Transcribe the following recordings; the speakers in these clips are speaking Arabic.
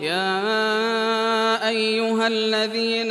يا أيها الذين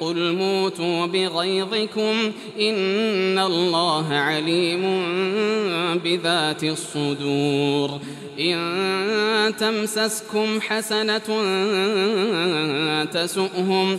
قل موتوا بغيظكم إن الله عليم بذات الصدور إن تمسسكم حسنة تسؤهم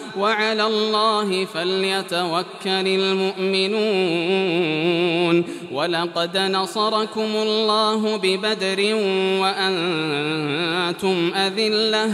وعلى الله فليتوكل المؤمنون. ولقد نصركم الله ببدر وأنتم أذلة.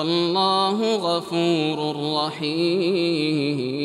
والله غفور رحيم.